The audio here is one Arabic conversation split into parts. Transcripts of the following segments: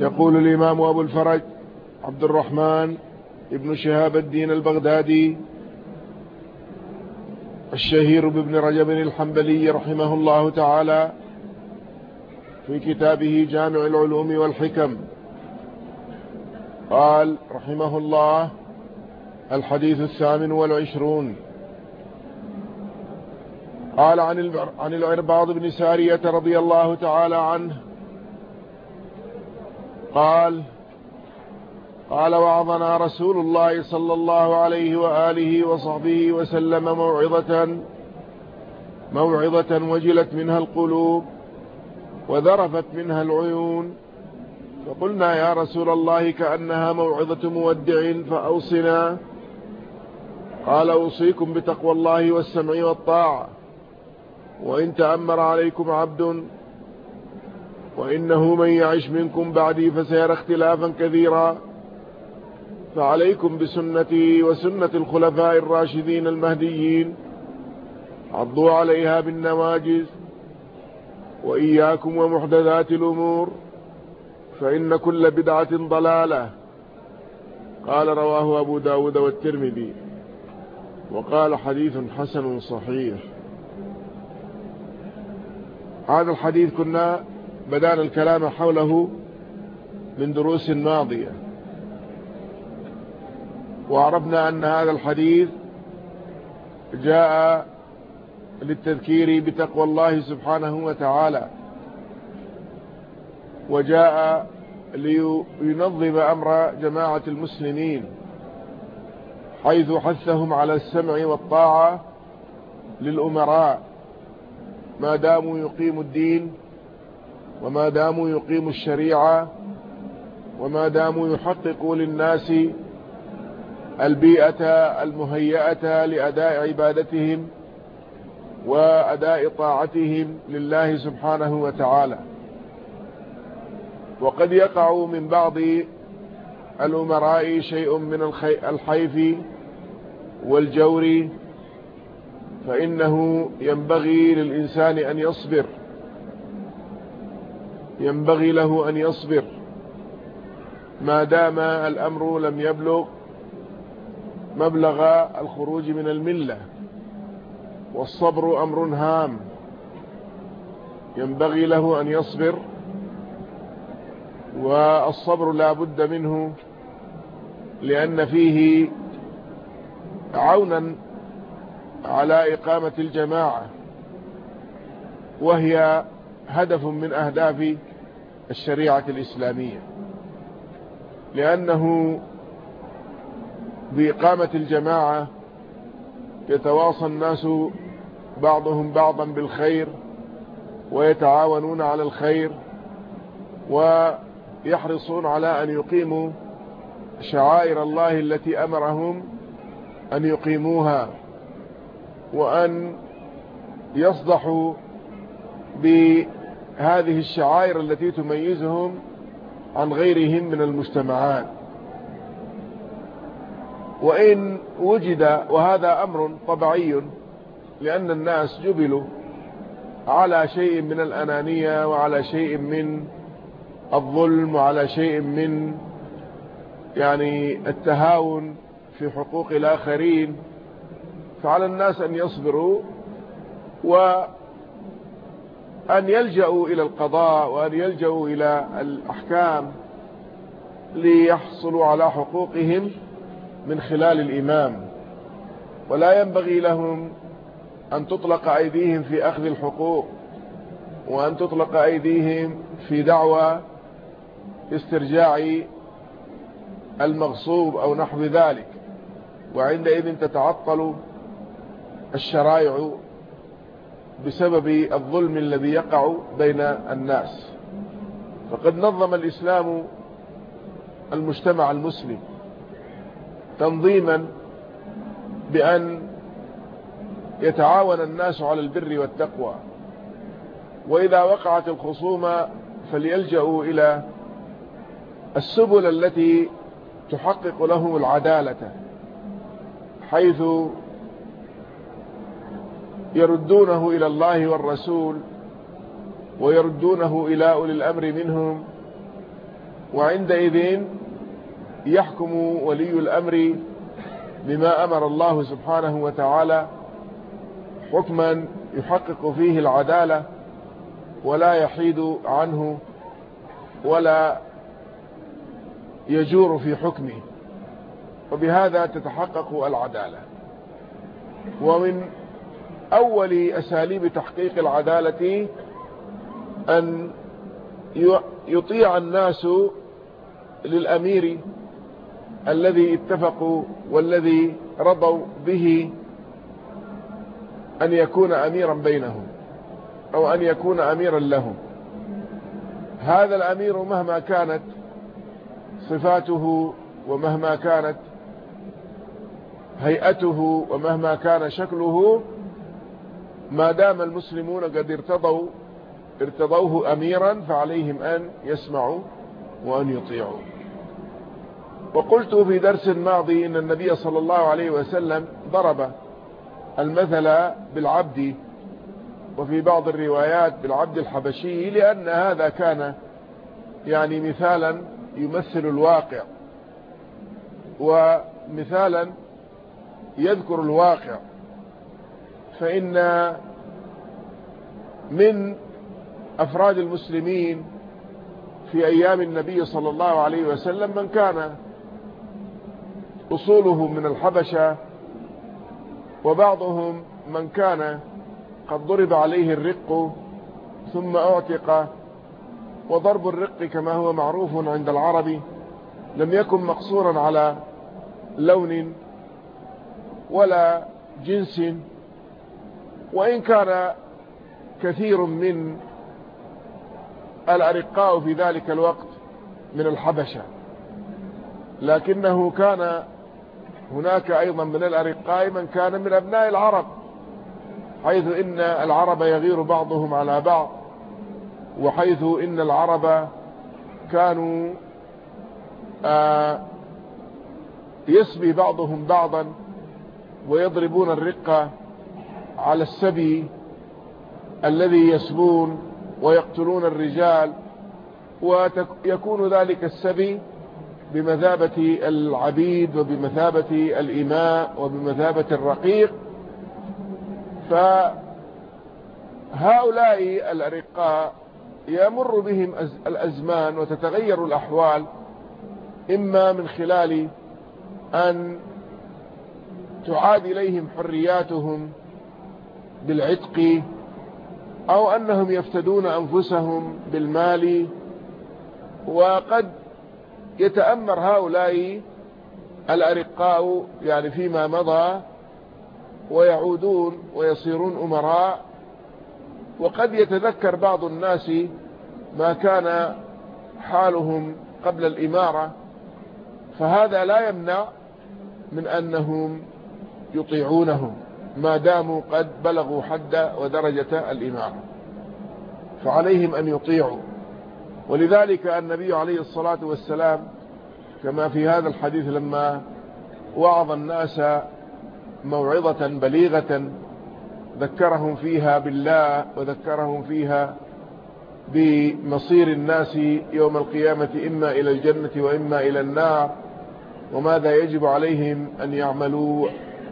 يقول الإمام أبو الفرج عبد الرحمن ابن شهاب الدين البغدادي الشهير بابن رجب الحنبلي رحمه الله تعالى في كتابه جامع العلوم والحكم. قال رحمه الله الحديث الثامن والعشرون. قال عن عن العرباض بن سارية رضي الله تعالى عنه قال قال وعظنا رسول الله صلى الله عليه وآله وصحبه وسلم موعظة موعظة وجلت منها القلوب وذرفت منها العيون. فقلنا يا رسول الله كأنها موعظة مودع فأوصنا. قال أوصيكم بتقوى الله والسمع والطاعة وإن تأمر عليكم عبد وإنه من يعش منكم بعدي فسيرى اختلافا كثيرا. فعليكم بسنتي وسنة الخلفاء الراشدين المهديين. عضوا عليها بالنواجز وإياكم ومحدثات الأمور. فإن كل بدعة ضلالة. قال رواه أبو داود والترمذي. وقال حديث حسن صحيح. هذا الحديث كنا بدأنا الكلام حوله من دروس ماضية. وعرفنا أن هذا الحديث جاء للتذكير بتقوى الله سبحانه وتعالى وجاء لينظم أمر جماعة المسلمين حيث حثهم على السمع والطاعة للأمراء. ما داموا يقيموا الدين وما داموا يقيموا الشريعة وما داموا يحققوا للناس البيئة المهيئة لأداء عبادتهم وأداء طاعتهم لله سبحانه وتعالى. وقد يقع من بعض الأمراء شيء من الحيف والجور فإنه ينبغي للإنسان أن يصبر. ينبغي له أن يصبر. ما دام الأمر لم يبلغ مبلغ الخروج من الملة والصبر أمر هام ينبغي له أن يصبر والصبر لا بد منه لأن فيه عونا على إقامة الجماعة وهي هدف من أهداف الشريعة الإسلامية لأنه بإقامة الجماعة يتواصى الناس بعضهم بعضا بالخير ويتعاونون على الخير ويحرصون على أن يقيموا شعائر الله التي أمرهم أن يقيموها وأن يصدحوا بهذه الشعائر التي تميزهم عن غيرهم من المجتمعات. وإن وجد وهذا أمر طبيعي لأن الناس جبلوا على شيء من الأنانية وعلى شيء من الظلم وعلى شيء من يعني التهاون في حقوق الآخرين. فعلى الناس أن يصبروا وأن يلجأوا إلى القضاء وأن يلجأوا إلى الأحكام ليحصلوا على حقوقهم من خلال الإمام. ولا ينبغي لهم أن تطلق أيديهم في أخذ الحقوق وأن تطلق أيديهم في دعوى استرجاع المغصوب أو نحو ذلك. وعندئذ تتعطل الشرائع بسبب الظلم الذي يقع بين الناس. فقد نظم الإسلام المجتمع المسلم تنظيما بأن يتعاون الناس على البر والتقوى. وإذا وقعت الخصومة فليلجأوا إلى السبل التي تحقق لهم العدالة حيث يردونه إلى الله والرسول ويردونه إلى أولي الأمر منهم وعندئذ يحكم ولي الأمر بما أمر الله سبحانه وتعالى حكما يحقق فيه العدالة ولا يحيد عنه ولا يجور في حكمه وبهذا تتحقق العدالة. ومن أول أساليب تحقيق العدالة أن يطيع الناس للأمير الذي اتفقوا والذي رضوا به أن يكون أميرا بينهم أو أن يكون أميرا لهم. هذا الأمير مهما كانت صفاته ومهما كانت هيئته ومهما كان شكله ما دام المسلمون قد ارتضوا ارتضوه أميرا فعليهم أن يسمعوا وأن يطيعوا. وقلت في درس ماضي إن النبي صلى الله عليه وسلم ضرب المثل بالعبد وفي بعض الروايات بالعبد الحبشي لأن هذا كان يعني مثالا يمثل الواقع ومثالا يذكر الواقع. فإن من أفراد المسلمين في أيام النبي صلى الله عليه وسلم من كان أصوله من الحبشة وبعضهم من كان قد ضرب عليه الرق ثم أعتق وضرب الرق كما هو معروف عند العرب لم يكن مقصورا على لون ولا جنس وإن كان كثير من الأرقاء في ذلك الوقت من الحبشة. لكنه كان هناك أيضا من الأرقاء من كان من أبناء العرب حيث إن العرب يغير بعضهم على بعض وحيث إن العرب كانوا آه يسبي بعضهم بعضا ويضربون الرقة على السبي الذي يسبون ويقتلون الرجال ويكون ذلك السبي بمثابة العبيد وبمثابة الإماء وبمثابة الرقيق. فهؤلاء الأرقاء يمر بهم الأزمان وتتغير الأحوال إما من خلال أن تعاد إليهم حرياتهم بالعتق أو أنهم يفتدون أنفسهم بالمال وقد يتأمر هؤلاء الأرقاء يعني فيما مضى ويعودون ويصيرون أمراء. وقد يتذكر بعض الناس ما كان حالهم قبل الإمارة فهذا لا يمنع من أنهم يطيعونهم. ما داموا قد بلغوا حد ودرجة الإمارة فعليهم أن يطيعوا. ولذلك النبي عليه الصلاة والسلام كما في هذا الحديث لما وعظ الناس موعظة بليغة ذكرهم فيها بالله وذكرهم فيها بمصير الناس يوم القيامة إما إلى الجنة وإما إلى النار. وماذا يجب عليهم أن يعملوا؟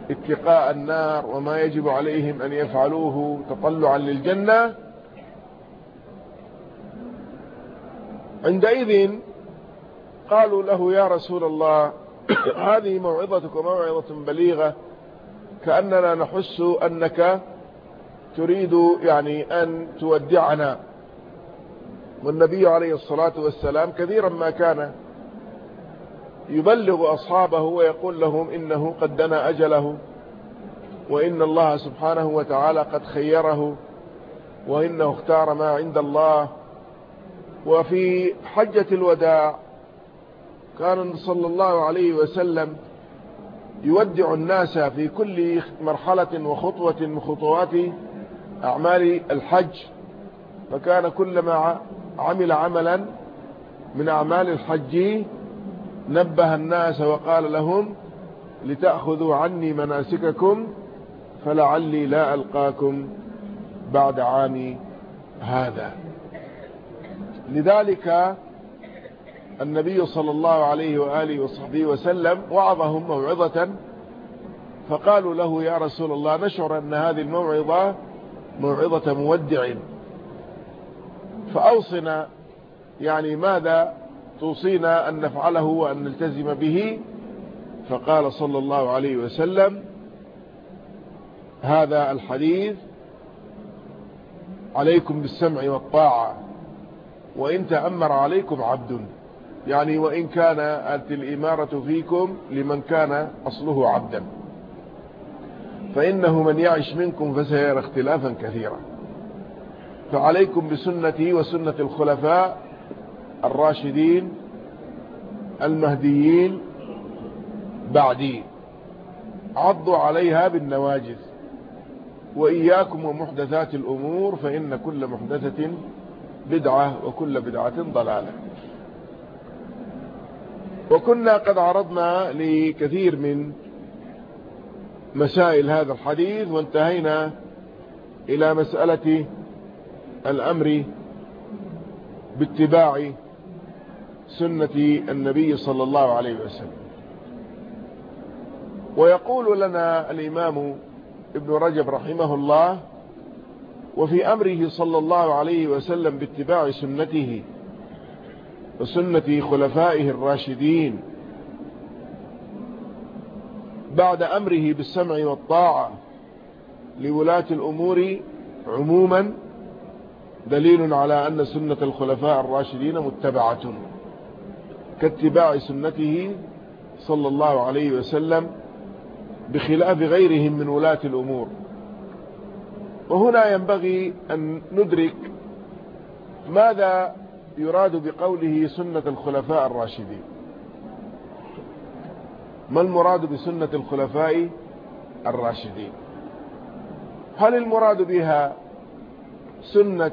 اتقاء النار وما يجب عليهم أن يفعلوه تطلعا للجنة. عندئذ قالوا له يا رسول الله هذه موعظتك موعظة بليغة كأننا نحس أنك تريد يعني أن تودعنا. والنبي عليه الصلاة والسلام كثيرا ما كان يبلغ أصحابه ويقول لهم إنه قد دنا أجله وإن الله سبحانه وتعالى قد خيره وإنه اختار ما عند الله. وفي حجة الوداع كان صلى الله عليه وسلم يودع الناس في كل مرحلة وخطوة من خطوات أعمال الحج. فكان كلما عمل عملا من أعمال الحج نبه الناس وقال لهم لتأخذوا عني مناسككم فلعلي لا ألقاكم بعد عامي هذا. لذلك النبي صلى الله عليه وآله وصحبه وسلم وعظهم موعظة فقالوا له يا رسول الله نشعر أن هذه الموعظة موعظة مودع. فأوصنا يعني ماذا توصينا أن نفعله وأن نلتزم به. فقال صلى الله عليه وسلم هذا الحديث عليكم بالسمع والطاعة وإن تأمر عليكم عبد. يعني وإن كانت الإمارة فيكم لمن كان أصله عبدا. فإنه من يعش منكم فسيرى اختلافا كثيرا. فعليكم بسنتي وسنة الخلفاء الراشدين المهديين بعدي. عضوا عليها بالنواجذ. وإياكم ومحدثات الأمور فإن كل محدثة بدعة وكل بدعة ضلالة. وكنا قد عرضنا لكثير من مسائل هذا الحديث وانتهينا إلى مسألة الأمر باتباع سنة النبي صلى الله عليه وسلم. ويقول لنا الإمام ابن رجب رحمه الله وفي أمره صلى الله عليه وسلم باتباع سنته وسنة خلفائه الراشدين بعد أمره بالسمع والطاعة لولاة الأمور عموما دليل على أن سنة الخلفاء الراشدين متبعة. كاتباع سنته صلى الله عليه وسلم بخلاف غيرهم من ولاة الأمور. وهنا ينبغي أن ندرك ماذا يراد بقوله سنة الخلفاء الراشدين. ما المراد بسنة الخلفاء الراشدين؟ هل المراد بها سنة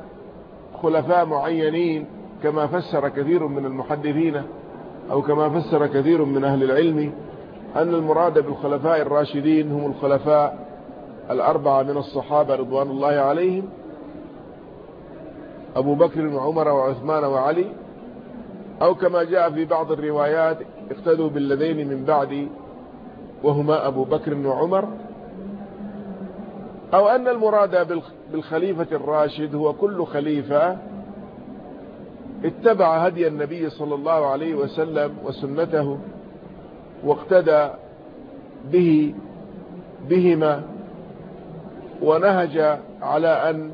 خلفاء معينين كما فسر كثير من المحدثين؟ أو كما فسر كثير من أهل العلم أن المراد بالخلفاء الراشدين هم الخلفاء الأربعة من الصحابة رضوان الله عليهم أبو بكر وعمر وعثمان وعلي أو كما جاء في بعض الروايات اقتدوا بالذين من بعد وهما أبو بكر وعمر أو أن المراد بالخليفة الراشد هو كل خليفة اتبع هدي النبي صلى الله عليه وسلم وسنته واقتدى به بهما ونهج على أن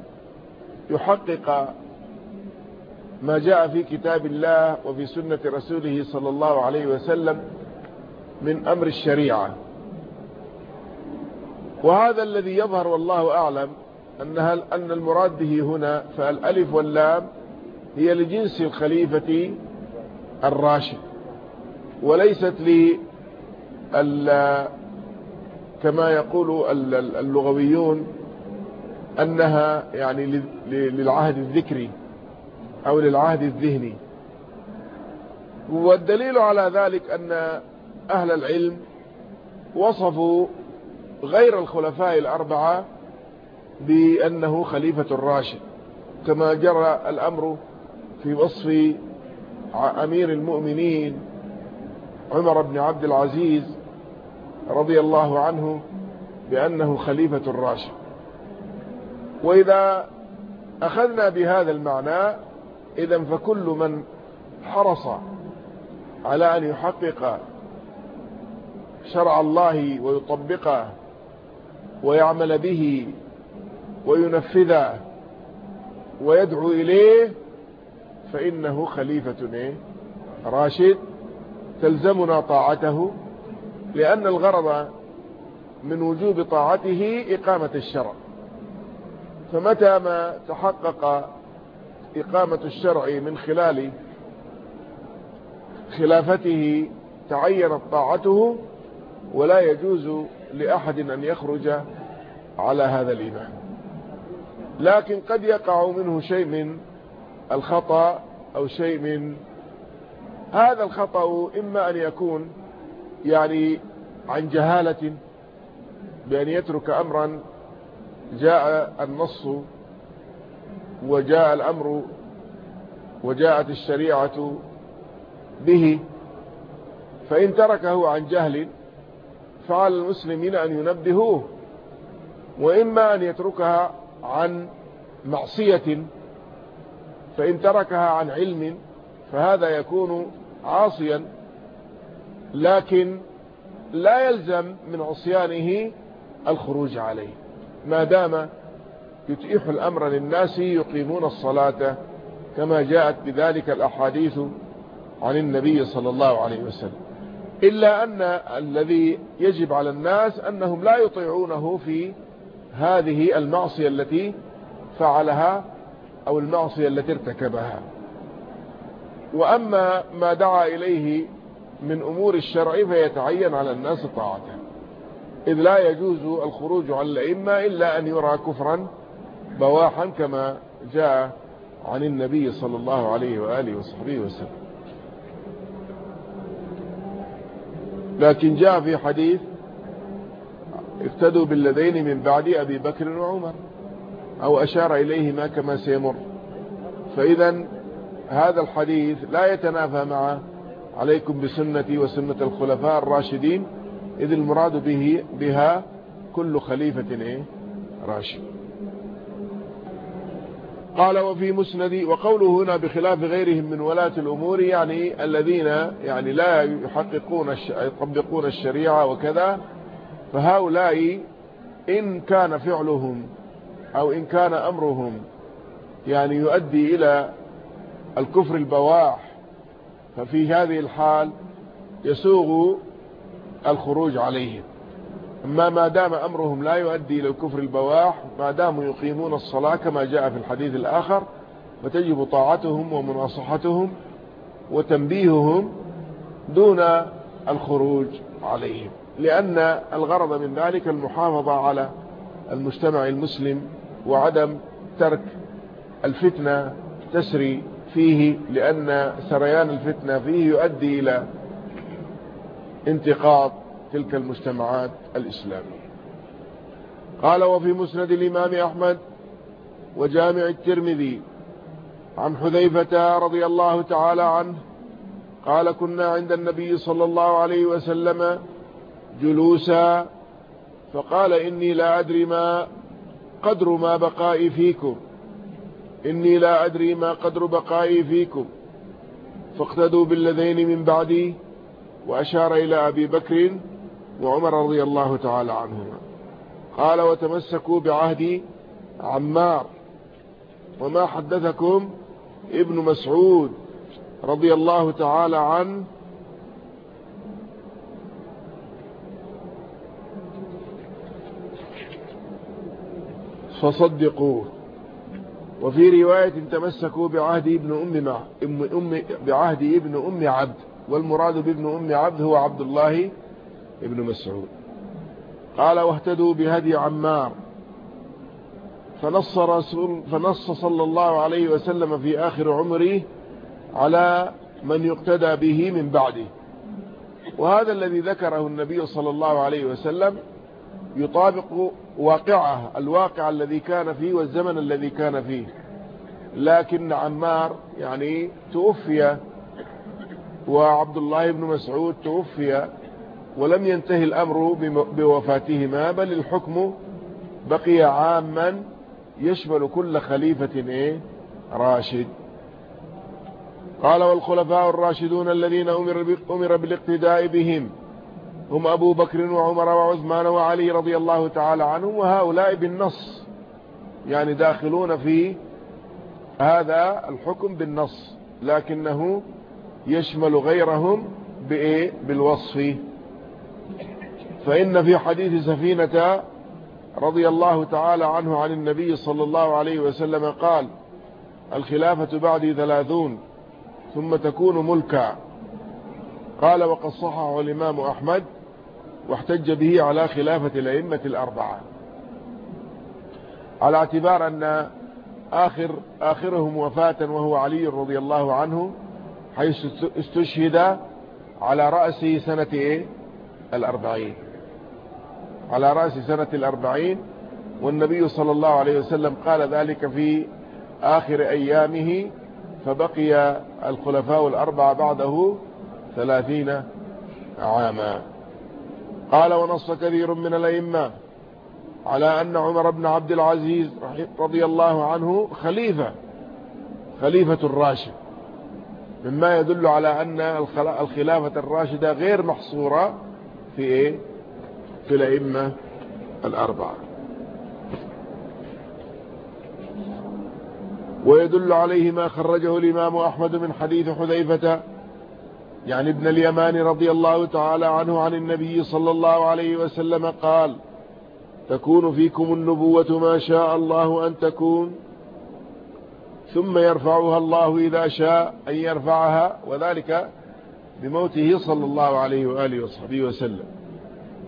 يحقق ما جاء في كتاب الله وفي سنة رسوله صلى الله عليه وسلم من أمر الشريعة. وهذا الذي يظهر والله أعلم أنها أن المراد به هنا فالألف واللام هي لجنس الخليفة الراشد وليست لي كما يقول اللغويون أنها يعني للعهد الذكري أو للعهد الذهني. والدليل على ذلك أن أهل العلم وصفوا غير الخلفاء الأربعة بأنه خليفة الراشد كما جرى الأمر في وصف أمير المؤمنين عمر بن عبد العزيز رضي الله عنه بأنه خليفة الراشد. وإذا أخذنا بهذا المعنى إذا فكل من حرص على أن يحقق شرع الله ويطبقه ويعمل به وينفذه ويدعو إليه فإنه خليفة إيه؟ راشد تلزمنا طاعته لأن الغرض من وجوب طاعته إقامة الشرع فمتى ما تحقق إقامة الشرع من خلال خلافته تعينت طاعته ولا يجوز لأحد أن يخرج على هذا الإمام لكن قد يقع منه شيء من الخطأ أو شيء من هذا الخطأ إما أن يكون يعني عن جهالة بأن يترك أمرا جاء النص وجاء الأمر وجاءت الشريعة به فإن تركه عن جهل فعلى المسلمين أن ينبهوه وإما أن يتركها عن معصية فإن تركها عن علم فهذا يكون عاصيا لكن لا يلزم من عصيانه الخروج عليه. ما دام يتيح الأمر للناس يقيمون الصلاة كما جاءت بذلك الأحاديث عن النبي صلى الله عليه وسلم. إلا أن الذي يجب على الناس أنهم لا يطيعونه في هذه المعصية التي فعلها أو المعصية التي ارتكبها. وأما ما دعا إليه من أمور الشرع فيتعين على الناس طاعته. إذ لا يجوز الخروج عن الأئمة إلا أن يرى كفرا بواحا كما جاء عن النبي صلى الله عليه وآله وصحبه وسلم. لكن جاء في حديث افتدوا بالذين من بعد أبي بكر وعمر. أو أشار إليهما كما سيمر. فإذا هذا الحديث لا يتنافى مع عليكم بسنتي وسنة الخلفاء الراشدين إذ المراد به بها كل خليفة إيه؟ راشد. قال وفي مسند وقوله هنا بخلاف غيرهم من ولاة الأمور يعني الذين يعني لا يحققون يطبقون الشريعة وكذا فهؤلاء إن كان فعلهم أو إن كان أمرهم يعني يؤدي إلى الكفر البواح ففي هذه الحال يسوغ الخروج عليهم. أما ما دام أمرهم لا يؤدي إلى الكفر البواح ما داموا يقيمون الصلاة كما جاء في الحديث الآخر فتجب طاعتهم ومناصحتهم وتنبيههم دون الخروج عليهم. لأن الغرض من ذلك المحافظة على المجتمع المسلم وعدم ترك الفتنة تسري فيه لأن سريان الفتنة فيه يؤدي إلى انتقاض تلك المجتمعات الإسلامية. قال وفي مسند الإمام أحمد وجامع الترمذي عن حذيفة رضي الله تعالى عنه قال كنا عند النبي صلى الله عليه وسلم جلوسا فقال إني لا أدري ما قدر ما بقائي فيكم. إني لا أدري ما قدر بقائي فيكم. فاقتدوا بالذين من بعدي. وأشار إلى أبي بكر وعمر رضي الله تعالى عنهما. قال وتمسكوا بعهد عمار. وما حدثكم ابن مسعود رضي الله تعالى عنه فصدقوه. وفي رواية تمسكوا بعهد ابن أم, مع أم, أم بعهد ابن أم عبد. والمراد بابن أم عبد هو عبد الله ابن مسعود. قال واهتدوا بهدي عمار. فنص, رسول فنص صلى الله عليه وسلم في آخر عمره على من يقتدى به من بعده. وهذا الذي ذكره النبي صلى الله عليه وسلم يطابق واقعه الواقع الذي كان فيه والزمن الذي كان فيه. لكن عمار يعني توفي وعبد الله بن مسعود توفي ولم ينتهي الأمر بوفاتهما بل الحكم بقي عاما يشمل كل خليفة إيه؟ راشد. قال والخلفاء الراشدون الذين أمر, بالاقتداء بهم هم أبو بكر وعمر وعثمان وعلي رضي الله تعالى عنهم وهؤلاء بالنص يعني داخلون في هذا الحكم بالنص لكنه يشمل غيرهم بإيه؟ بالوصف. فإن في حديث سفينة رضي الله تعالى عنه عن النبي صلى الله عليه وسلم قال الخلافة بعدي ثلاثون ثم تكون ملكا. قال وقد صححه الإمام أحمد واحتج به على خلافة الأئمة الأربعة. على اعتبار أن آخر آخرهم وفاة وهو علي رضي الله عنه حيث استشهد على رأس سنة إيه؟ الأربعين. على رأس سنة الأربعين والنبي صلى الله عليه وسلم قال ذلك في آخر أيامه فبقي الخلفاء الأربعة بعده ثلاثين عاما. قال ونص كثير من الأئمة على أن عمر بن عبد العزيز رضي الله عنه خليفة خليفة الراشد. مما يدل على أن الخلافة الراشدة غير محصورة في إيه؟ في الأئمة الأربعة. ويدل عليه ما خرجه الإمام أحمد من حديث حذيفة يعني ابن اليمان رضي الله تعالى عنه عن النبي صلى الله عليه وسلم قال تكون فيكم النبوة ما شاء الله أن تكون ثم يرفعها الله إذا شاء أن يرفعها وذلك بموته صلى الله عليه وآله وصحبه وسلم.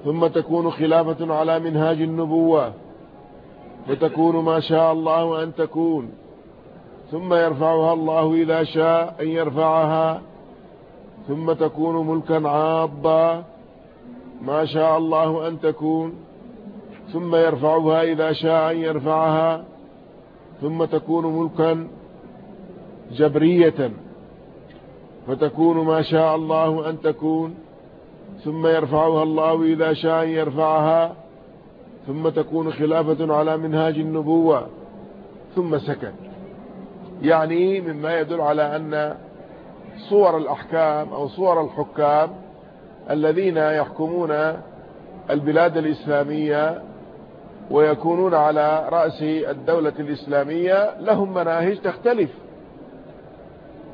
ثم تكون خلافة على منهاج النبوة فتكون ما شاء الله أن تكون ثم يرفعها الله إذا شاء أن يرفعها ثم تكون ملكا عاضا ما شاء الله أن تكون. ثم يرفعها إذا شاء أن يرفعها. ثم تكون ملكا جبرية. فتكون ما شاء الله أن تكون. ثم يرفعها الله إذا شاء أن يرفعها. ثم تكون خلافة على منهاج النبوة. ثم سكت. يعني مما يدل على أن صور الأحكام أو صور الحكام الذين يحكمون البلاد الإسلامية ويكونون على رأس الدولة الإسلامية لهم مناهج تختلف.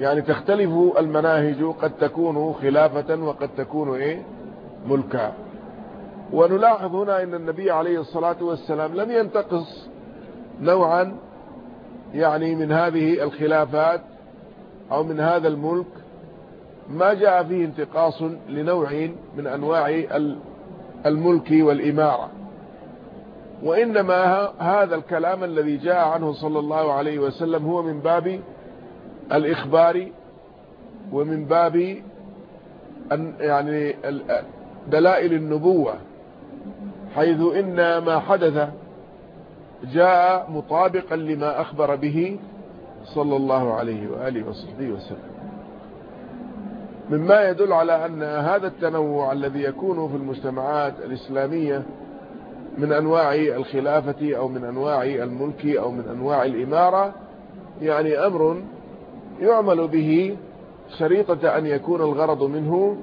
يعني تختلف المناهج قد تكون خلافة وقد تكون إيه؟ ملكا. ونلاحظ هنا أن النبي عليه الصلاة والسلام لم ينتقص نوعا يعني من هذه الخلافات أو من هذا الملك ما جاء فيه انتقاص لنوع من أنواع الملك والإمارة. وإنما هذا الكلام الذي جاء عنه صلى الله عليه وسلم هو من باب الإخبار ومن باب يعني دلائل النبوة حيث إن ما حدث جاء مطابقا لما أخبر به صلى الله عليه وآله وصحبه وسلم. مما يدل على أن هذا التنوع الذي يكون في المجتمعات الإسلامية من أنواع الخلافة أو من أنواع الملك أو من أنواع الإمارة يعني أمر يعمل به شريطة أن يكون الغرض منه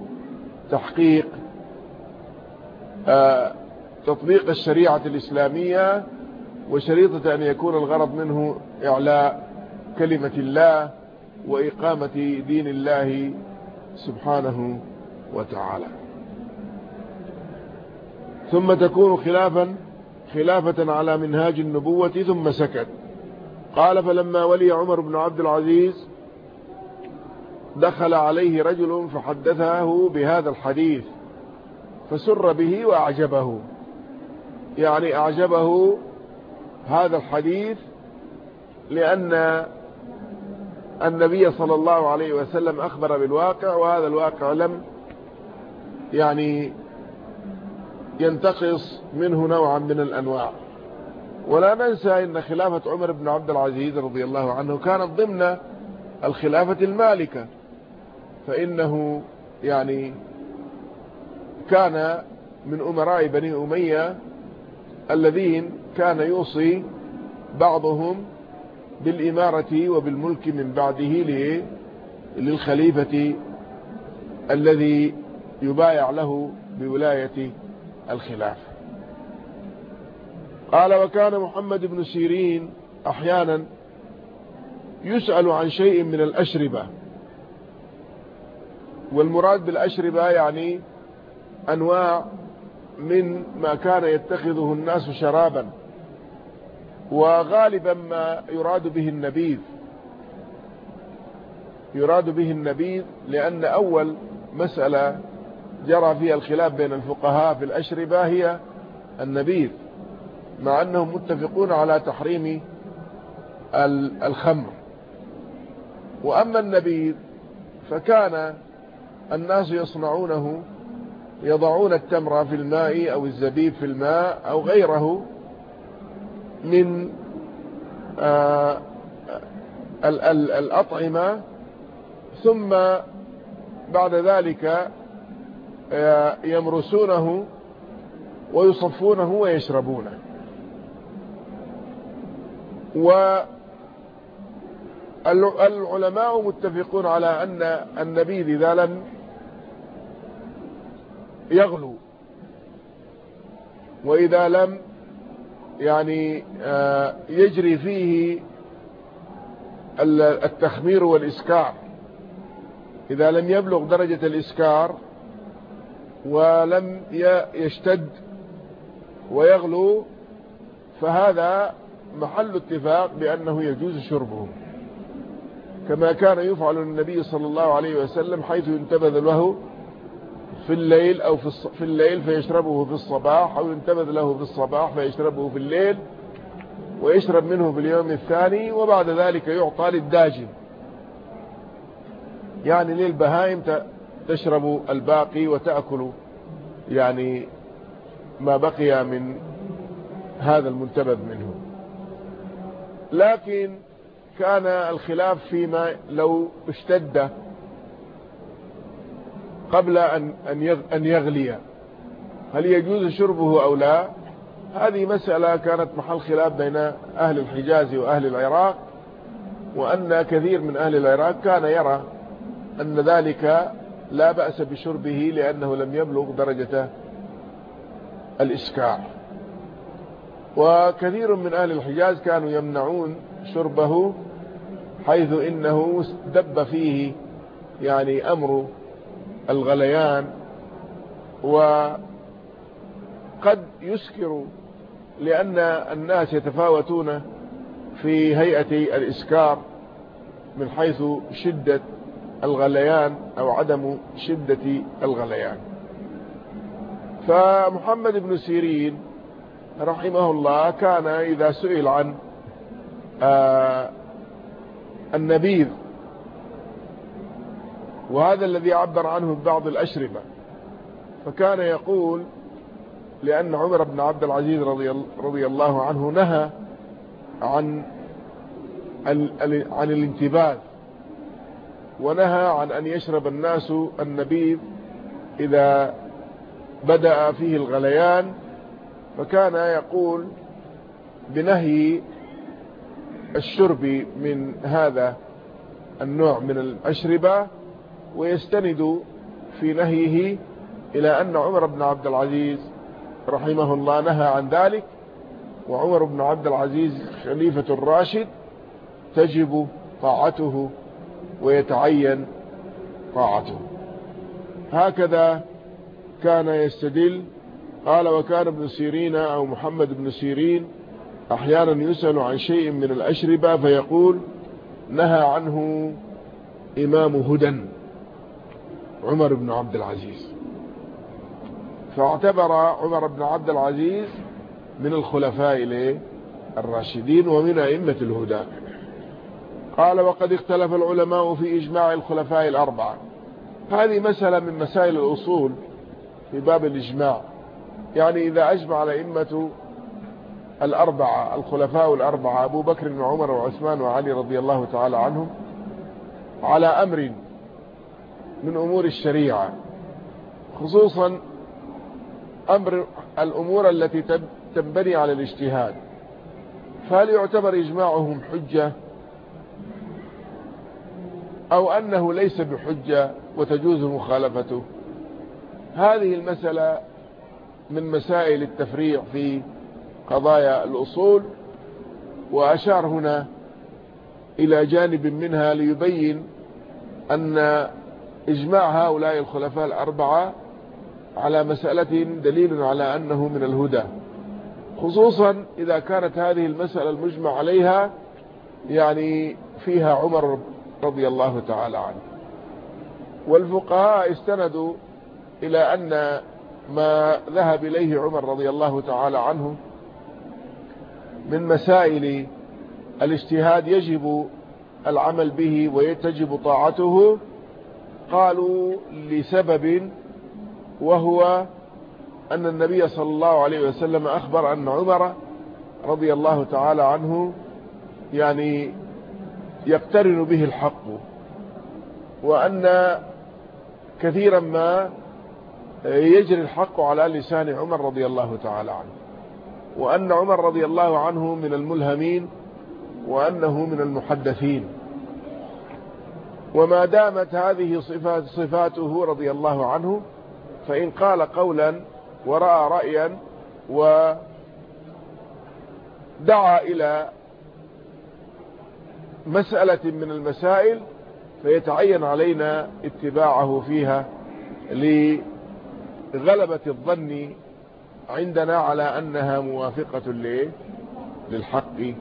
تحقيق آه، تطبيق الشريعة الإسلامية وشريطة أن يكون الغرض منه إعلاء. كلمة الله وإقامة دين الله سبحانه وتعالى. ثم تكون خلافا خلافة على منهاج النبوة ثم سكت. قال فلما ولي عمر بن عبد العزيز دخل عليه رجل فحدثه بهذا الحديث فسر به وأعجبه. يعني أعجبه هذا الحديث لأن النبي صلى الله عليه وسلم أخبر بالواقع وهذا الواقع لم يعني ينتقص منه نوعا من الأنواع. ولا ننسى أن خلافة عمر بن عبد العزيز رضي الله عنه كانت ضمن الخلافة المالكة فإنه يعني كان من أمراء بني أمية الذين كان يوصي بعضهم بالإمارة وبالملك من بعده للخليفة الذي يبايع له بولاية الخلافة قال وكان محمد بن سيرين أحيانا يسأل عن شيء من الأشربة. والمراد بالأشربة يعني أنواع من ما كان يتخذه الناس شرابا. وغالبا ما يراد به النبيذ. يراد به النبيذ لأن أول مسألة جرى فيها الخلاف بين الفقهاء في الأشربة هي النبيذ مع أنهم متفقون على تحريم الخمر. وأما النبيذ فكان الناس يصنعونه يضعون التمر في الماء أو الزبيب في الماء أو غيره من آه، الأطعمة ثم بعد ذلك آه، يمرسونه ويصفونه ويشربونه. والعلماء متفقون على أن النبيذ إذا لم يغلو وإذا لم يعني آه، يجري فيه التخمير والإسكار. إذا لم يبلغ درجة الإسكار ولم يشتد ويغلو فهذا محل اتفاق بأنه يجوز شربه. كما كان يفعل النبي صلى الله عليه وسلم حيث ينتبذ له في الليل أو في الليل فيشربه في الصباح أو ينتبذ له في الصباح فيشربه في الليل ويشرب منه في اليوم الثاني وبعد ذلك يعطى للداجن. يعني للبهائم تشرب الباقي وتأكل يعني ما بقي من هذا المنتبذ منه. لكن كان الخلاف فيما لو اشتد قبل أن يغلي. هل يجوز شربه أو لا؟ هذه مسألة كانت محل خلاف بين أهل الحجاز وأهل العراق وأن كثير من أهل العراق كان يرى أن ذلك لا بأس بشربه لأنه لم يبلغ درجة الإسكار. وكثير من أهل الحجاز كانوا يمنعون شربه حيث إنه دب فيه يعني أمر الغليان وقد يسكر لأن الناس يتفاوتون في هيئة الإسكار من حيث شدة الغليان أو عدم شدة الغليان. فمحمد بن سيرين رحمه الله كان إذا سئل عن آه النبيذ وهذا الذي عبر عنه بعض الأشربة. فكان يقول لأن عمر بن عبد العزيز رضي, الله عنه نهى عن عن الانتباذ ونهى عن أن يشرب الناس النبيذ إذا بدأ فيه الغليان. فكان يقول بنهي الشرب من هذا النوع من الأشربة ويستند في نهيه إلى أن عمر بن عبد العزيز رحمه الله نهى عن ذلك وعمر بن عبد العزيز خليفة الراشد تجب طاعته ويتعين طاعته. هكذا كان يستدل قال وكان ابن سيرين أو محمد بن سيرين أحيانا يسأل عن شيء من الأشربة فيقول نهى عنه إمام هدى. عمر بن عبد العزيز. فاعتبر عمر بن عبد العزيز من الخلفاء الراشدين ومن أئمة الهدى. قال وقد اختلف العلماء في إجماع الخلفاء الأربعة. هذه مسألة من مسائل الأصول في باب الإجماع. يعني إذا أجمع الأئمة الأربعة الخلفاء الأربعة أبو بكر وعمر وعثمان وعلي رضي الله تعالى عنهم على أمر من أمور الشريعة خصوصا أمر الأمور التي تنبني على الاجتهاد. فهل يعتبر إجماعهم حجة؟ أو أنه ليس بحجة وتجوز مخالفته؟ هذه المسألة من مسائل التفريع في قضايا الأصول وأشار هنا إلى جانب منها ليبين أن إجماع هؤلاء الخلفاء الأربعة على مسألة دليل على أنه من الهدى. خصوصا إذا كانت هذه المسألة المجمع عليها يعني فيها عمر رضي الله تعالى عنه. والفقهاء استندوا إلى أن ما ذهب إليه عمر رضي الله تعالى عنه من مسائل الاجتهاد يجب العمل به ويتجب طاعته. قالوا لسبب وهو أن النبي صلى الله عليه وسلم أخبر أن عمر رضي الله تعالى عنه يعني يقترن به الحق وأن كثيرا ما يجري الحق على لسان عمر رضي الله تعالى عنه وأن عمر رضي الله عنه من الملهمين وأنه من المحدثين. وما دامت هذه صفات صفاته رضي الله عنه فإن قال قولا ورأى رأيا ودعا إلى مسألة من المسائل فيتعين علينا اتباعه فيها لغلبة الظن عندنا على أنها موافقة للحق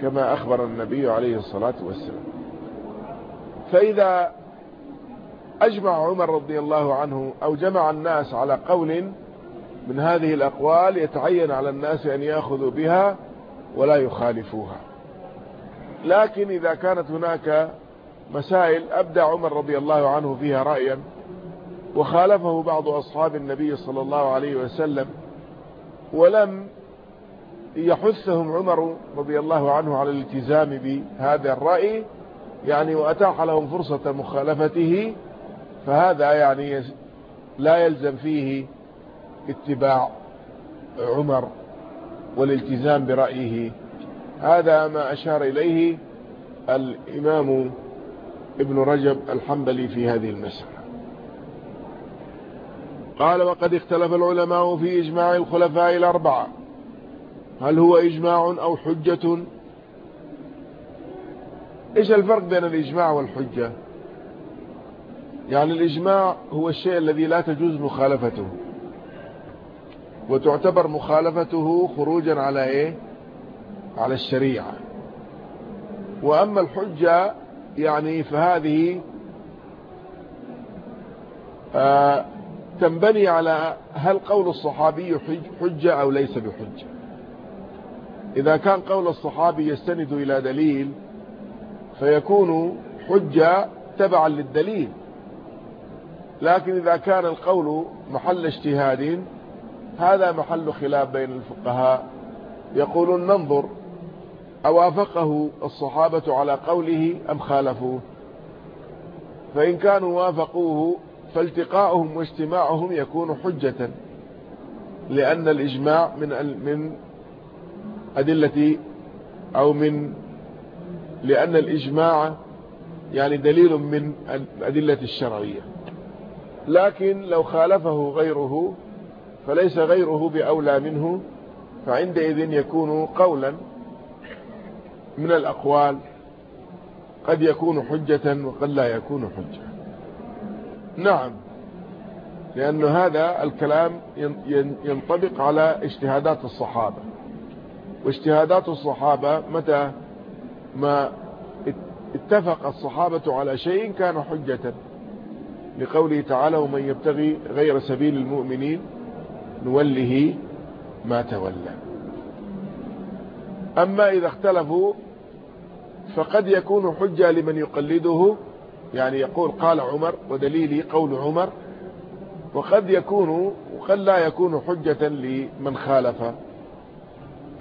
كما أخبر النبي عليه الصلاة والسلام. فإذا أجمع عمر رضي الله عنه أو جمع الناس على قول من هذه الأقوال يتعين على الناس أن يأخذوا بها ولا يخالفوها. لكن إذا كانت هناك مسائل أبدى عمر رضي الله عنه فيها رأيا وخالفه بعض أصحاب النبي صلى الله عليه وسلم ولم يحثهم عمر رضي الله عنه على الالتزام بهذا الرأي يعني وأتاح لهم فرصة مخالفته فهذا يعني لا يلزم فيه اتباع عمر والالتزام برأيه. هذا ما أشار إليه الإمام ابن رجب الحنبلي في هذه المسألة. قال وقد اختلف العلماء في إجماع الخلفاء الأربعة. هل هو إجماع أو حجة؟ إيش الفرق بين الإجماع والحجة؟ يعني الإجماع هو الشيء الذي لا تجوز مخالفته. وتعتبر مخالفته خروجا على إيه؟ على الشريعة. وأما الحجة يعني فهذه آه تنبني على هل قول الصحابي حجة أو ليس بحجة. إذا كان قول الصحابي يستند إلى دليل فيكون حجة تبعا للدليل. لكن إذا كان القول محل اجتهاد هذا محل خلاف بين الفقهاء. يقولون ننظر أوافقه الصحابة على قوله أم خالفوه؟ فإن كانوا وافقوه فالتقاؤهم واجتماعهم يكون حجة لأن الإجماع من من أدلة أو من لأن الإجماع يعني دليل من الأدلة الشرعية. لكن لو خالفه غيره فليس غيره بأولى منه فعندئذ يكون قولا من الأقوال. قد يكون حجة وقد لا يكون حجة. نعم لأن هذا الكلام ينطبق على اجتهادات الصحابة. واجتهادات الصحابة متى ما اتفق الصحابة على شيء كان حجة لقوله تعالى ومن يبتغي غير سبيل المؤمنين نوله ما تولى. أما إذا اختلفوا فقد يكون حجة لمن يقلده يعني يقول قال عمر ودليلي قول عمر وقد يكون وقد لا يكون حجة لمن خالف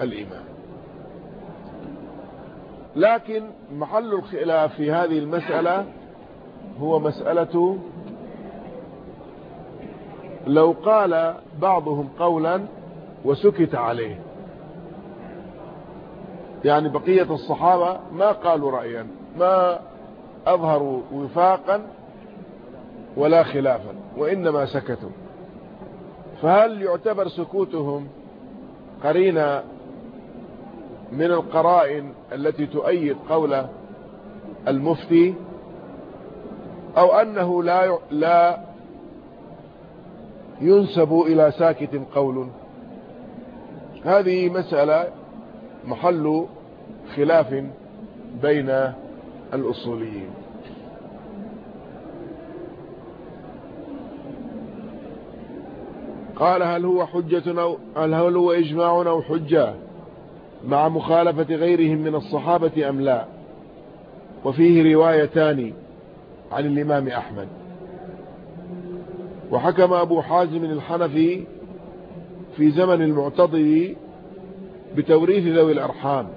الإمام. لكن محل الخلاف في هذه المسألة هو مسألة لو قال بعضهم قولا وسكت عليه. يعني بقية الصحابة ما قالوا رأيا ما أظهروا وفاقا ولا خلافا وإنما سكتوا. فهل يعتبر سكوتهم قرينة من القرائن التي تؤيد قول المفتي أو أنه لا لا ينسب إلى ساكت قول. هذه مسألة محل خلاف بين الأصوليين. قال هل هو حجة أو هل هو إجماع أو حجة؟ مع مخالفة غيرهم من الصحابة أم لا؟ وفيه روايتان عن الإمام أحمد. وحكم أبو حازم الحنفي في زمن المعتضي بتوريث ذوي الأرحام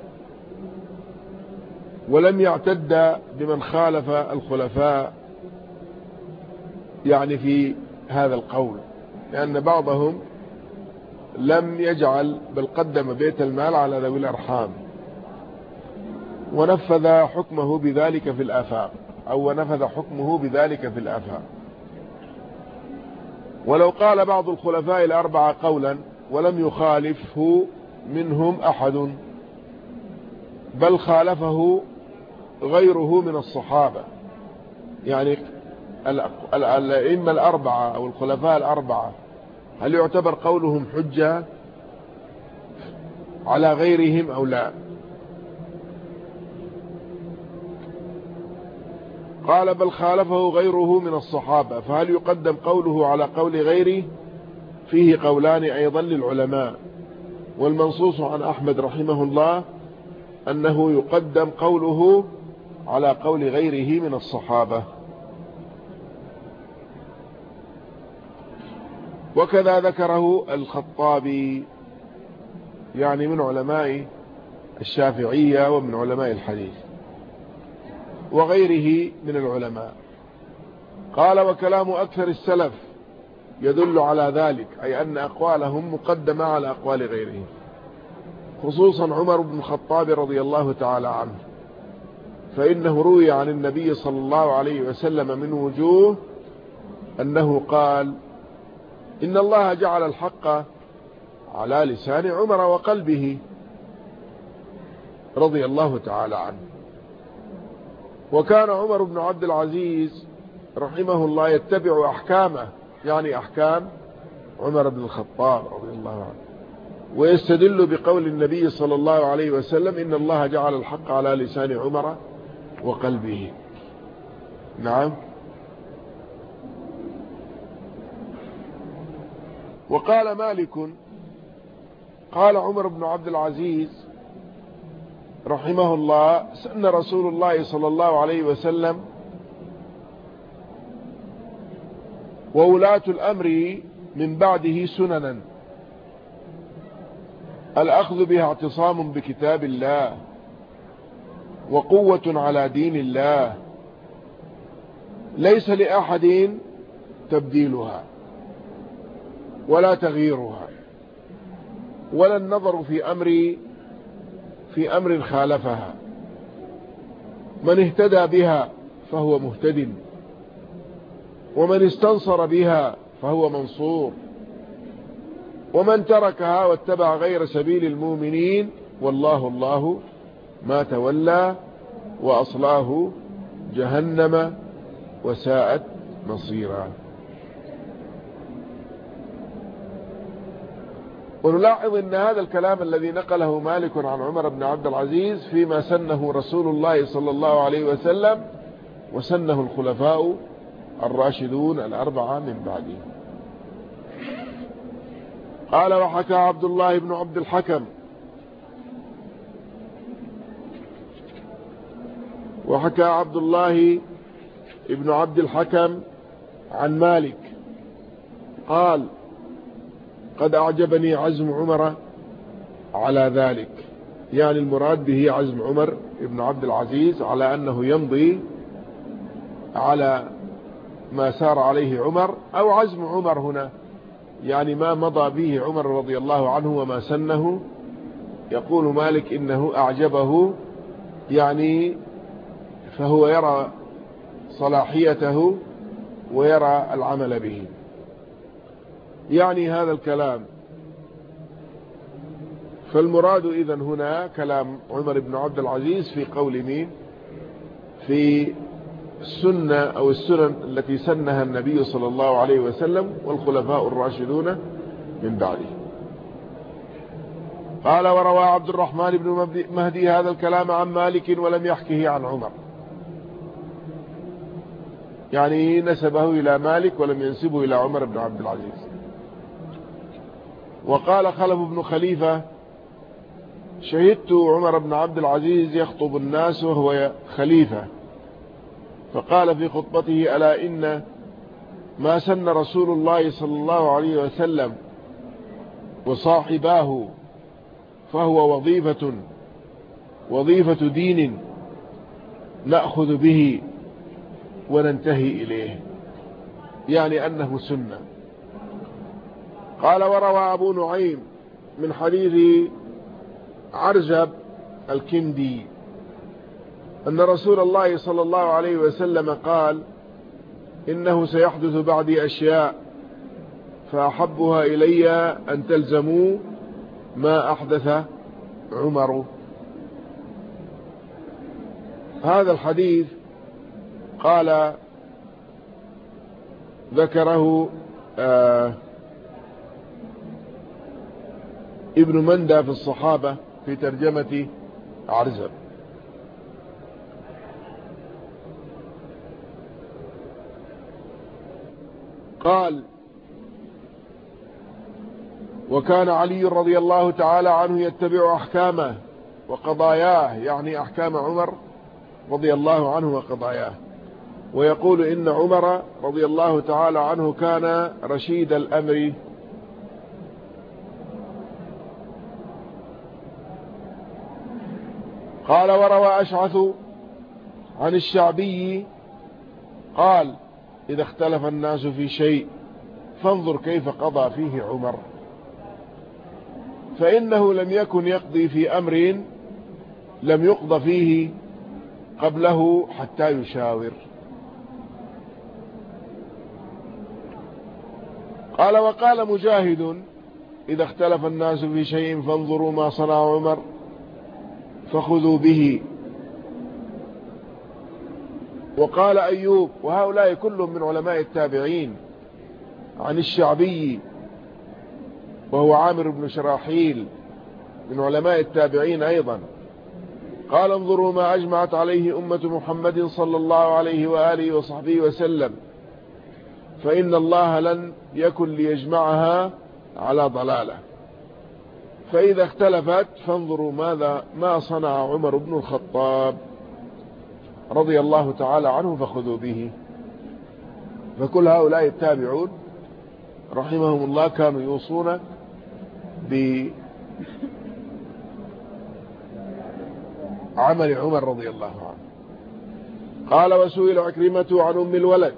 ولم يعتد بمن خالف الخلفاء يعني في هذا القول لأن بعضهم لم يجعل بل قدم بيت المال على ذوي الأرحام. ونفذ حكمه بذلك في الآفاق. أو ونفذ حكمه بذلك في الآفاق. ولو قال بعض الخلفاء الأربعة قولا ولم يخالفه منهم أحد بل خالفه غيره من الصحابة. يعني الأئمة الأربعة أو الخلفاء الأربعة هل يعتبر قولهم حجة على غيرهم أو لا؟ قال بل خالفه غيره من الصحابة فهل يقدم قوله على قول غيره؟ فيه قولان أيضا للعلماء والمنصوص عن أحمد رحمه الله أنه يقدم قوله على قول غيره من الصحابة. وكذا ذكره الخطابي يعني من علماء الشافعية ومن علماء الحديث وغيره من العلماء. قال وكلام أكثر السلف يدل على ذلك أي أن أقوالهم مقدمة على أقوال غيرهم خصوصا عمر بن الخطاب رضي الله تعالى عنه. فإنه روي عن النبي صلى الله عليه وسلم من وجوه أنه قال إن الله جعل الحق على لسان عمر وقلبه رضي الله تعالى عنه. وكان عمر بن عبد العزيز رحمه الله يتبع أحكامه يعني أحكام عمر بن الخطاب رضي الله عنه. ويستدل بقول النبي صلى الله عليه وسلم إن الله جعل الحق على لسان عمر وقلبه. نعم. وقال مالك قال عمر بن عبد العزيز رحمه الله سن رسول الله صلى الله عليه وسلم وولاة الأمر من بعده سننا. الأخذ بها اعتصام بكتاب الله وقوة على دين الله ليس لأحد تبديلها. ولا تغييرها. ولا النظر في أمر في أمر خالفها. من اهتدى بها فهو مهتد. ومن استنصر بها فهو منصور. ومن تركها واتبع غير سبيل المؤمنين والله الله ما تولى وأصلاه جهنم وساءت مصيرا. ونلاحظ إن هذا الكلام الذي نقله مالك عن عمر بن عبد العزيز فيما سنه رسول الله صلى الله عليه وسلم وسنه الخلفاء الراشدون الأربعة من بعده. قال وحكى عبد الله بن عبد الحكم. وحكى عبد الله ابن عبد الحكم عن مالك. قال قد أعجبني عزم عمر على ذلك. يعني المراد به عزم عمر ابن عبد العزيز على أنه يمضي على ما سار عليه عمر أو عزم عمر هنا. يعني ما مضى به عمر رضي الله عنه وما سنه. يقول مالك إنه أعجبه. يعني فهو يرى صلاحيته ويرى العمل به. يعني هذا الكلام. فالمراد إذا هنا كلام عمر بن عبد العزيز في قول مين؟ في السنة أو السنن التي سنها النبي صلى الله عليه وسلم والخلفاء الراشدون من بعده. قال وروى عبد الرحمن بن مهدي هذا الكلام عن مالك ولم يحكه عن عمر. يعني نسبه إلى مالك ولم ينسبه إلى عمر بن عبد العزيز. وقال خلف بن خليفة شهدت عمر بن عبد العزيز يخطب الناس وهو خليفة. فقال في خطبته ألا إن ما سن رسول الله صلى الله عليه وسلم وصاحباه فهو وظيفة وظيفة دين نأخذ به وننتهي إليه. يعني أنه سنة. قال وروى أبو نعيم من حديث عرجب الكندي أن رسول الله صلى الله عليه وسلم قال إنه سيحدث بعدي أشياء فأحبها إلي أن تلزموا ما أحدث عمر. هذا الحديث قال ذكره آه ابن مندى في الصحابة في ترجمة عرزب قال وكان علي رضي الله تعالى عنه يتبع أحكامه وقضاياه يعني أحكام عمر رضي الله عنه وقضاياه. ويقول إن عمر رضي الله تعالى عنه كان رشيد الأمر قال وروى أشعث عن الشعبي قال إذا اختلف الناس في شيء فانظر كيف قضى فيه عمر. فإنه لم يكن يقضي في أمر لم يقضى فيه قبله حتى يشاور. قال وقال مجاهد إذا اختلف الناس في شيء فانظروا ما صنع عمر. فخذوا به. وقال أيوب وهؤلاء كلهم من علماء التابعين عن الشعبي وهو عامر بن شراحيل من علماء التابعين أيضا. قال انظروا ما أجمعت عليه أمة محمد صلى الله عليه وآله وصحبه وسلم فإن الله لن يكن ليجمعها على ضلالة. فإذا اختلفت فانظروا ماذا ما صنع عمر بن الخطاب رضي الله تعالى عنه فخذوا به. فكل هؤلاء التابعون رحمهم الله كانوا يوصون بعمل عمر رضي الله عنه. قال وسئل عكرمة عن أم الولد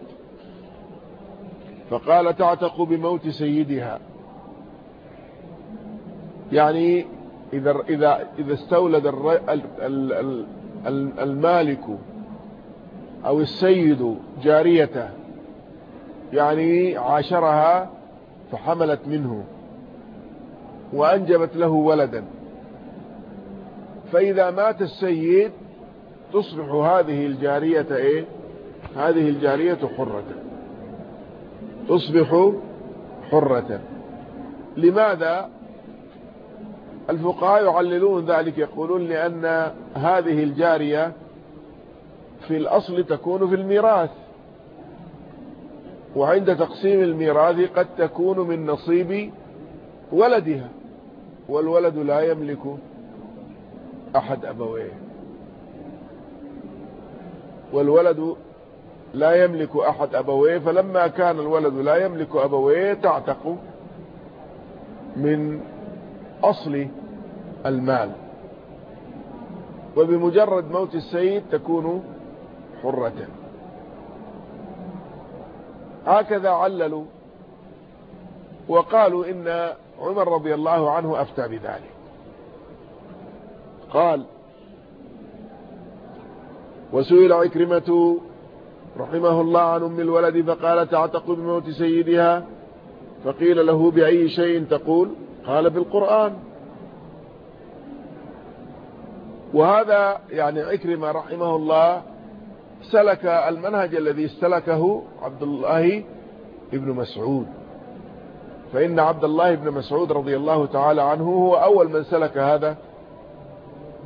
فقال تعتق بموت سيدها. يعني إذا إذا إذا استولد المالك أو السيد جاريته يعني عاشرها فحملت منه وأنجبت له ولدا. فإذا مات السيد تصبح هذه الجارية إيه؟ هذه الجارية حرة. تصبح حرة. لماذا؟ الفقهاء يعللون ذلك يقولون لأن هذه الجارية في الأصل تكون في الميراث. وعند تقسيم الميراث قد تكون من نصيب ولدها والولد لا يملك أحد أبويه. والولد لا يملك أحد أبويه فلما كان الولد لا يملك أبويه تعتق من أصل المال. وبمجرد موت السيد تكون حرة. هكذا عللوا وقالوا إن عمر رضي الله عنه أفتى بذلك. قال وسئل عكرمة رحمه الله عن أم الولد فقال تعتق بموت سيدها؟ فقيل له بأي شيء تقول؟ قال بالقرآن. وهذا يعني عكرمة رحمه الله سلك المنهج الذي استلكه عبد الله ابن مسعود. فإن عبد الله بن مسعود رضي الله تعالى عنه هو أول من سلك هذا.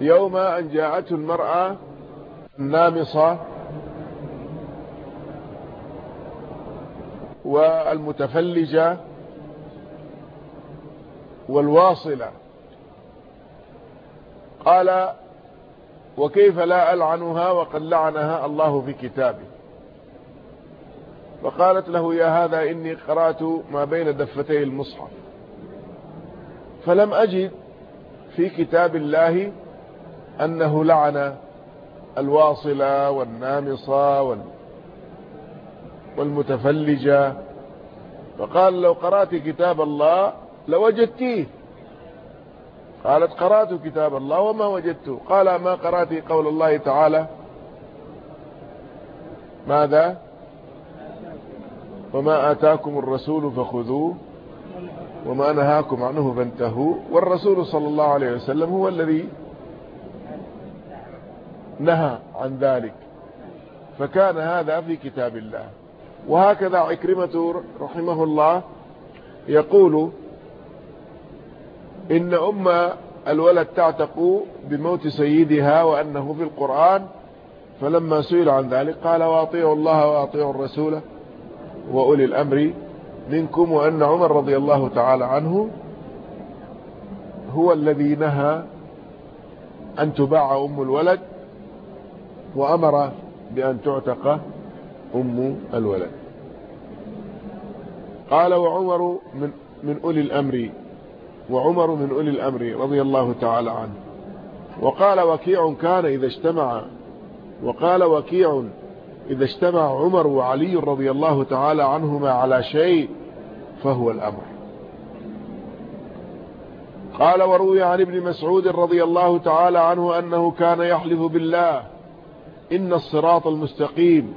يوم أن جاءته المرأة النامصة والمتفلجة والواصلة. قال وكيف لا ألعنها وقد لعنها الله في كتابه. فقالت له يا هذا إني قرأت ما بين دفتي المصحف. فلم أجد في كتاب الله أنه لعن الواصلة والنامصة وال... والمتفلجة فقال لو قرأت كتاب الله لوجدتيه. قالت قرأت كتاب الله وما وجدته قال ما قرأت قول الله تعالى؟ ماذا؟ وما آتاكم الرسول فخذوه وما نهاكم عنه فانتهوا. والرسول صلى الله عليه وسلم هو الذي نهى عن ذلك. فكان هذا في كتاب الله. وهكذا عكرمة رحمه الله يقول إن أم الولد تعتق بموت سيدها وأنه في القرآن فلما سئل عن ذلك قال وأطيعوا الله وأطيعوا الرسول وأولي الأمر منكم وأن عمر رضي الله تعالى عنه هو الذي نهى أن تباع أم الولد وأمر بأن تعتق أم الولد. قال وعمر من, من أولي الأمر وعمر من أولي الأمر رضي الله تعالى عنه. وقال وكيع كان إذا اجتمع وقال وكيع إذا اجتمع عمر وعلي رضي الله تعالى عنهما على شيء فهو الأمر. قال وروي عن ابن مسعود رضي الله تعالى عنه أنه كان يحلف بالله إن الصراط المستقيم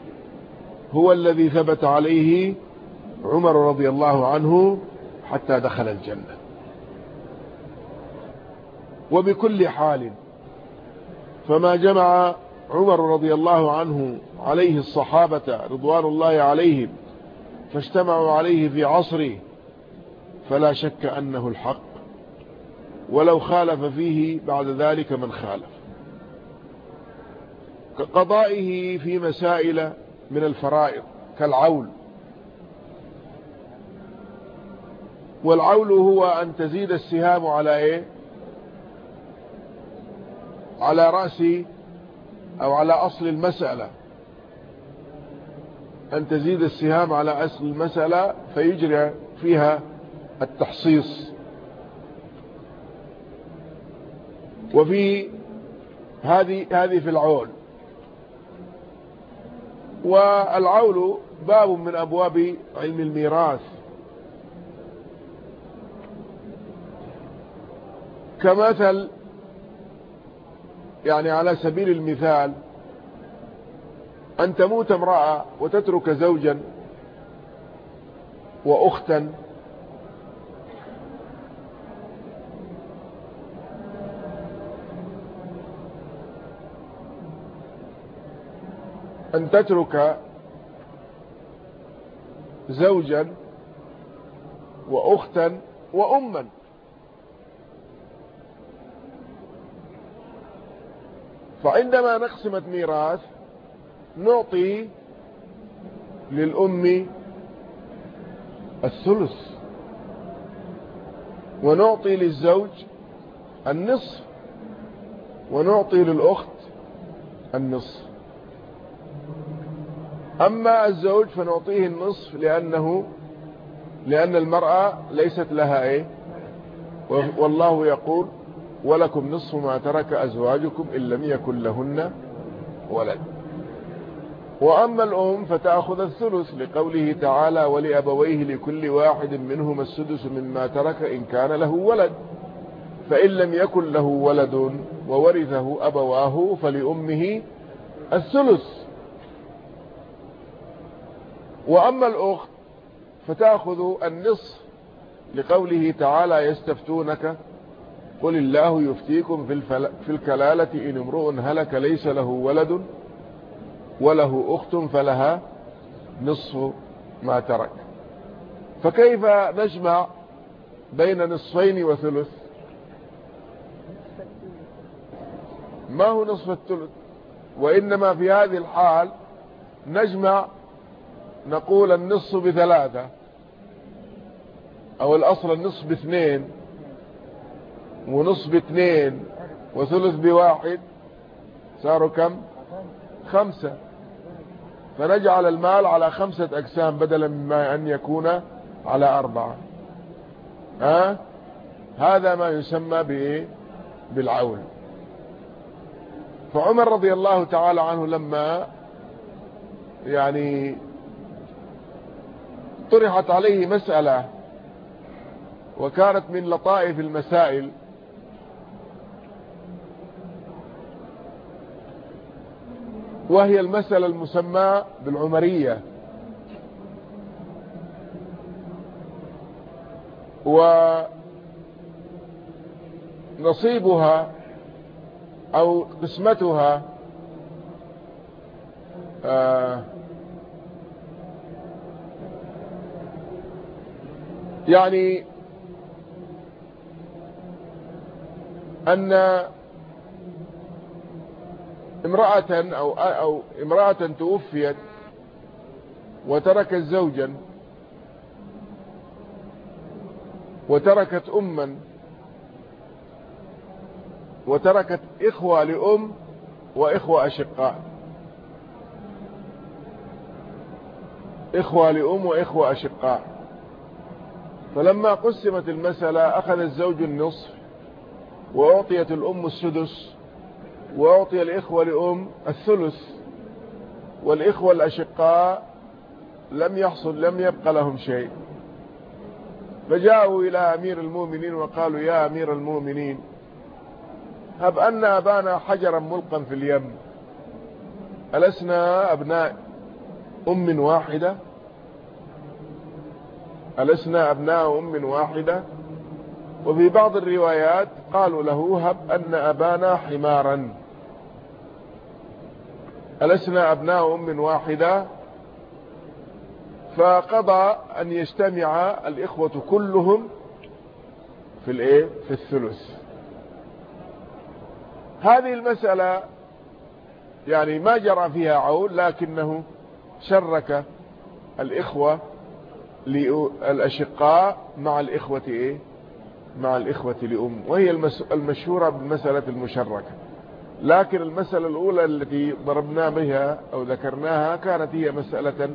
هو الذي ثبت عليه عمر رضي الله عنه حتى دخل الجنة. وبكل حال فما جمع عمر رضي الله عنه عليه الصحابة رضوان الله عليهم فاجتمعوا عليه في عصره فلا شك أنه الحق ولو خالف فيه بعد ذلك من خالف كقضائه في مسائل من الفرائض كالعول والعول هو أن تزيد السهام على إيه؟ على رأس أو على أصل المسألة. أن تزيد السهام على أصل المسألة فيجري فيها التحصيص. وفي هذه هذه في العول. والعول باب من أبواب علم الميراث. كمثل يعني على سبيل المثال أن تموت امرأة وتترك زوجا وأختا أن تترك زوجا وأختا وأما. فعندما نقسمت ميراث نعطي للأم الثلث ونعطي للزوج النصف ونعطي للأخت النصف. أما الزوج فنعطيه النصف لأنه لأن المرأة ليست لها إيه؟ والله يقول ولكم نصف ما ترك أزواجكم إن لم يكن لهن ولد. وأما الأم فتأخذ الثلث لقوله تعالى ولأبويه لكل واحد منهما السدس مما ترك إن كان له ولد. فإن لم يكن له ولد وورثه أبواه فلأمه الثلث. وأما الأخت فتأخذ النصف لقوله تعالى يستفتونك قل الله يفتيكم في الكلالة إن امرؤ هلك ليس له ولد وله أخت فلها نصف ما ترك. فكيف نجمع بين نصفين وثلث؟ ما هو نصف الثلث؟ وإنما في هذه الحال نجمع نقول النصف بثلاثة أو الأصل النصف باثنين ونصف باثنين وثلث بواحد صاروا كم؟ خمسة. فنجعل المال على خمسة أقسام بدلا مما أن يكون على أربعة. ها؟ هذا ما يسمى بإيه بالعول فعمر رضي الله تعالى عنه لما يعني طرحت عليه مسألة وكانت من لطائف المسائل وهي المسألة المسمى بالعمرية. ونصيبها أو قسمتها آه يعني أن امرأة أو, أو امرأة توفيت وتركت زوجا وتركت أما وتركت إخوة لأم وإخوة أشقاء. إخوة لأم وإخوة أشقاء. فلما قسمت المسألة أخذ الزوج النصف وأعطيت الأم السدس وأعطي الإخوة لأم الثلث والإخوة الأشقاء لم يحصل لم يبقى لهم شيء. فجاءوا إلى أمير المؤمنين وقالوا يا أمير المؤمنين هب أن أبانا حجرا ملقا في اليم. ألسنا أبناء أم واحدة؟ ألسنا أبناء أم واحدة؟ وفي بعض الروايات قالوا له هب أن أبانا حمارا. ألسنا أبناء أم واحدة؟ فقضى أن يجتمع الإخوة كلهم في الإيه؟ في الثلث. هذه المسألة يعني ما جرى فيها عول لكنه شرك الإخوة الأشقاء مع الإخوة إيه؟ مع الإخوة لأم. وهي المشهورة بالمسألة المشركة. لكن المسألة الأولى التي ضربنا بها أو ذكرناها كانت هي مسألة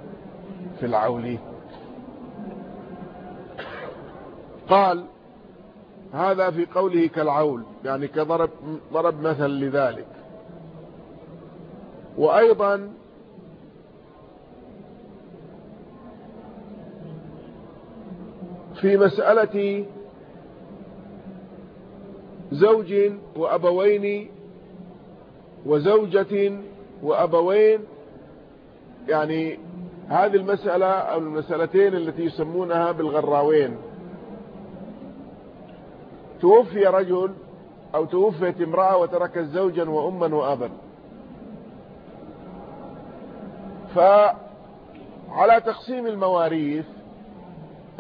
في العول. قال هذا في قوله كالعول يعني كضرب ضرب مثل لذلك. وأيضا في مسألة زوج وأبوين وزوجة وأبوين. يعني هذه المسألة أو المسألتين التي يسمونها بالغراوين. توفي رجل أو توفيت امرأة وتركت زوجا وأما وأبا. فعلى تقسيم المواريث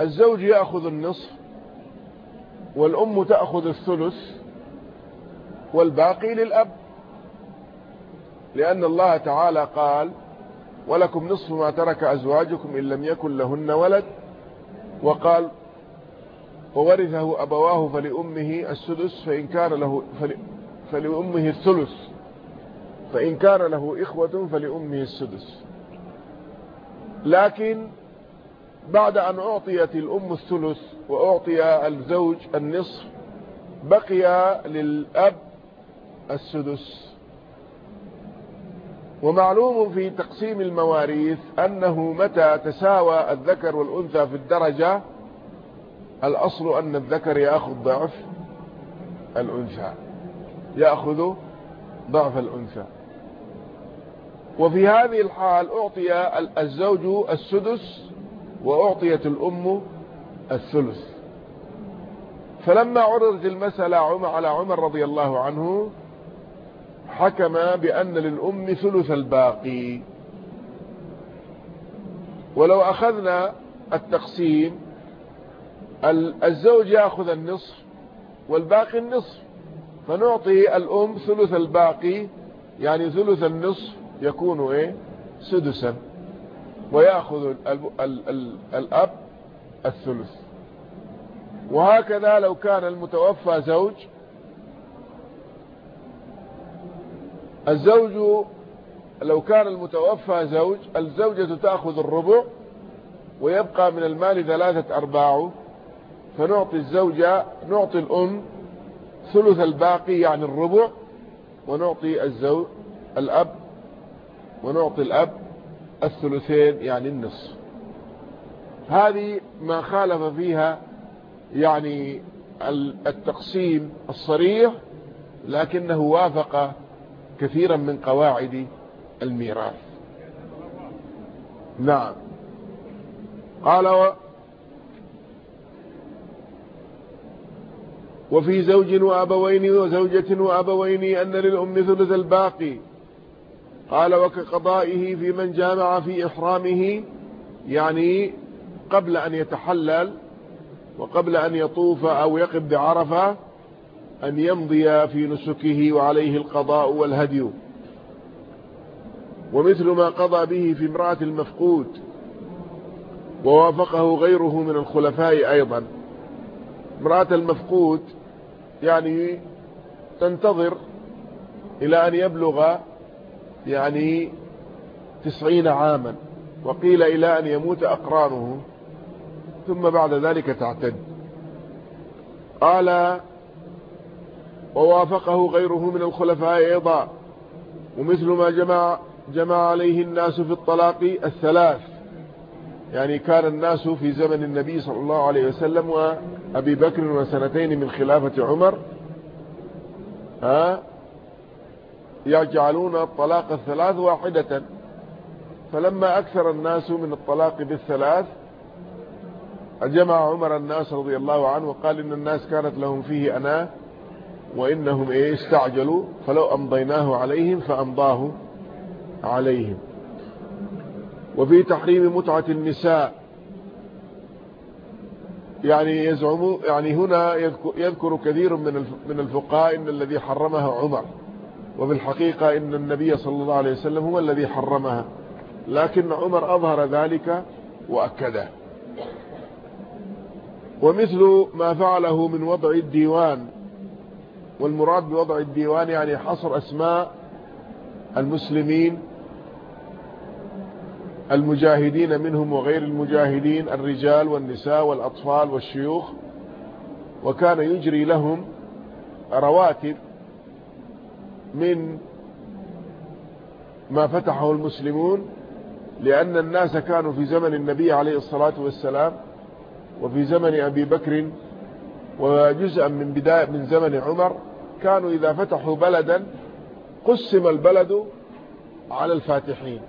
الزوج يأخذ النصف والأم تأخذ الثلث والباقي للأب. لأن الله تعالى قال ولكم نصف ما ترك أزواجكم إن لم يكن لهن ولد وقال وورثه أبواه فلأمه السدس فإن كان له فلأمه الثلث فإن كان له إخوة فلأمه السدس. لكن بعد أن أعطيت الأم الثلث وأعطي الزوج النصف بقي للأب السدس. ومعلوم في تقسيم المواريث أنه متى تساوى الذكر والأنثى في الدرجة؟ الأصل أن الذكر يأخذ ضعف الأنثى. يأخذ ضعف الأنثى. وفي هذه الحال أعطي الزوج السدس وأعطيت الأم الثلث. فلما عرضت المسألة على عمر رضي الله عنه حكم بأن للأم ثلث الباقي. ولو أخذنا التقسيم الزوج يأخذ النصف والباقي النصف. فنعطي الأم ثلث الباقي يعني ثلث النصف يكون إيه؟ سدسا. ويأخذ الأب الثلث. وهكذا لو كان المتوفى زوج الزوج لو كان المتوفى زوج الزوجة تأخذ الربع ويبقى من المال ثلاثة أرباعه فنعطي الزوجة نعطي الأم ثلث الباقي يعني الربع ونعطي الزوج الأب ونعطي الأب الثلثين يعني النصف. هذه ما خالف فيها يعني التقسيم الصريح لكنه وافق كثيرا من قواعد الميراث. نعم. قال و وفي زوج وأبوين وزوجة وأبوين أن للأم ثلث الباقي. قال وكقضائه في من جامع في إحرامه يعني قبل أن يتحلل وقبل أن يطوف أو يقف بعرفة أن يمضي في نسكه وعليه القضاء والهدي. ومثل ما قضى به في امرأة المفقود ووافقه غيره من الخلفاء أيضا. امرأة المفقود يعني تنتظر إلى أن يبلغ يعني تسعين عاما وقيل إلى أن يموت أقرانه ثم بعد ذلك تعتد. قال ووافقه غيره من الخلفاء أيضا ومثل ما جمع جمع عليه الناس في الطلاق الثلاث. يعني كان الناس في زمن النبي صلى الله عليه وسلم وأبي بكر وسنتين من خلافة عمر ها يجعلون الطلاق الثلاث واحدة. فلما أكثر الناس من الطلاق بالثلاث جمع عمر الناس رضي الله عنه وقال إن الناس كانت لهم فيه أنا وإنهم إيه استعجلوا فلو أمضيناه عليهم فأمضاه عليهم. وفي تحريم متعة النساء يعني يزعم يعني هنا يذكر كثير من من الفقهاء إن الذي حرمها عمر وفي الحقيقة إن النبي صلى الله عليه وسلم هو الذي حرمها لكن عمر أظهر ذلك واكده ومثل ما فعله من وضع الديوان والمراد بوضع الديوان يعني حصر أسماء المسلمين المجاهدين منهم وغير المجاهدين الرجال والنساء والأطفال والشيوخ. وكان يجري لهم رواتب من ما فتحه المسلمون لأن الناس كانوا في زمن النبي عليه الصلاة والسلام وفي زمن أبي بكر وجزءا من بداية من زمن عمر. كانوا إذا فتحوا بلدا قسم البلد على الفاتحين.